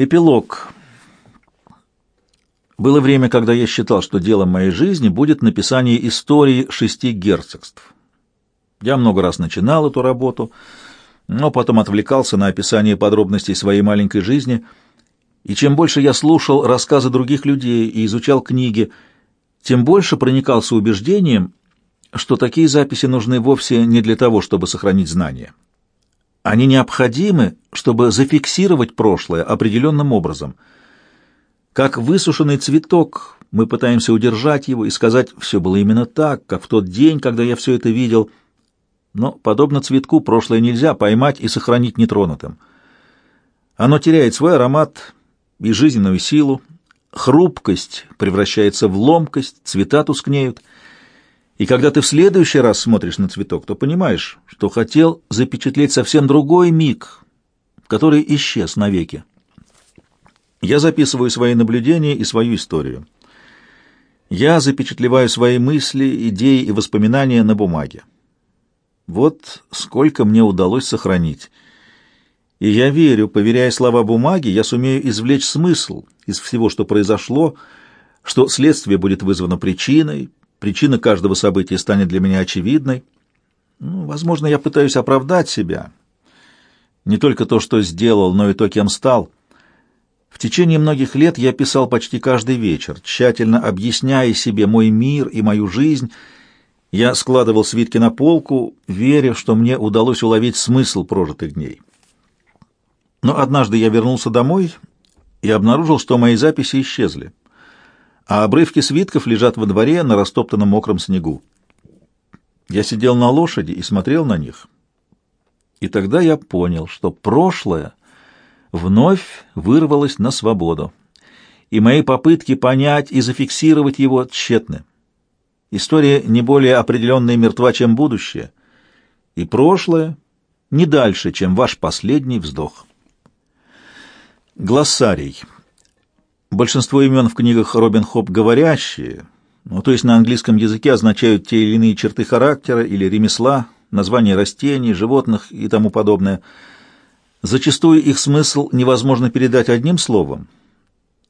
Эпилог. Было время, когда я считал, что делом моей жизни будет написание истории шести герцогств. Я много раз начинал эту работу, но потом отвлекался на описание подробностей своей маленькой жизни, и чем больше я слушал рассказы других людей и изучал книги, тем больше проникался убеждением, что такие записи нужны вовсе не для того, чтобы сохранить знания. Они необходимы, чтобы зафиксировать прошлое определенным образом. Как высушенный цветок, мы пытаемся удержать его и сказать, все было именно так, как в тот день, когда я все это видел. Но, подобно цветку, прошлое нельзя поймать и сохранить нетронутым. Оно теряет свой аромат и жизненную силу, хрупкость превращается в ломкость, цвета тускнеют — и когда ты в следующий раз смотришь на цветок, то понимаешь, что хотел запечатлеть совсем другой миг, который исчез навеки. Я записываю свои наблюдения и свою историю. Я запечатлеваю свои мысли, идеи и воспоминания на бумаге. Вот сколько мне удалось сохранить. И я верю, поверяя слова бумаги, я сумею извлечь смысл из всего, что произошло, что следствие будет вызвано причиной, Причина каждого события станет для меня очевидной. Ну, возможно, я пытаюсь оправдать себя. Не только то, что сделал, но и то, кем стал. В течение многих лет я писал почти каждый вечер, тщательно объясняя себе мой мир и мою жизнь. Я складывал свитки на полку, веря, что мне удалось уловить смысл прожитых дней. Но однажды я вернулся домой и обнаружил, что мои записи исчезли а обрывки свитков лежат во дворе на растоптанном мокром снегу. Я сидел на лошади и смотрел на них. И тогда я понял, что прошлое вновь вырвалось на свободу, и мои попытки понять и зафиксировать его тщетны. История не более определенная и мертва, чем будущее, и прошлое не дальше, чем ваш последний вздох. Глоссарий. Большинство имен в книгах Робин Хоп говорящие, ну, то есть на английском языке означают те или иные черты характера или ремесла, названия растений, животных и тому подобное. Зачастую их смысл невозможно передать одним словом.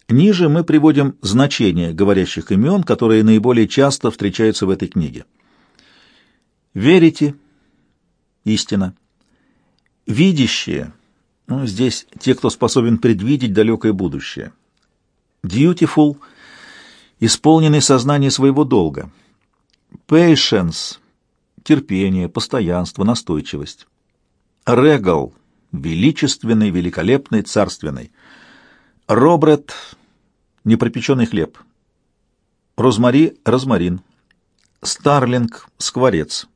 Ниже мы приводим значения говорящих имен, которые наиболее часто встречаются в этой книге. Верите – истина. Видящие – ну, здесь те, кто способен предвидеть далекое будущее – Dutiful — исполненный сознание своего долга. Patience — терпение, постоянство, настойчивость. Regal — величественный, великолепный, царственный. Робрет — непропеченный хлеб. Розмари — розмарин. Старлинг — скворец.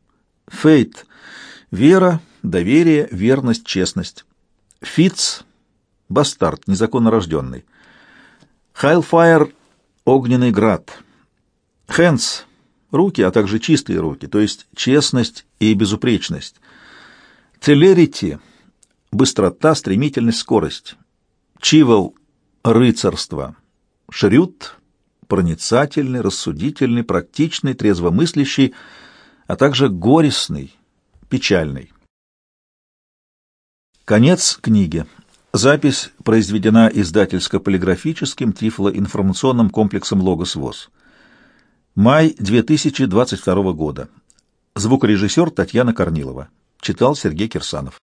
Фейт — вера, доверие, верность, честность. Фиц — бастард, незаконно рожденный. Хайлфайр — огненный град. Хэнс — руки, а также чистые руки, то есть честность и безупречность. Целерити — быстрота, стремительность, скорость. Чивел — рыцарство. Шрют — проницательный, рассудительный, практичный, трезвомыслящий, а также горестный, печальный. Конец книги. Запись произведена издательско-полиграфическим тифлоинформационным комплексом «Логос ВОЗ». Май 2022 года. Звукорежиссер Татьяна Корнилова. Читал Сергей Кирсанов.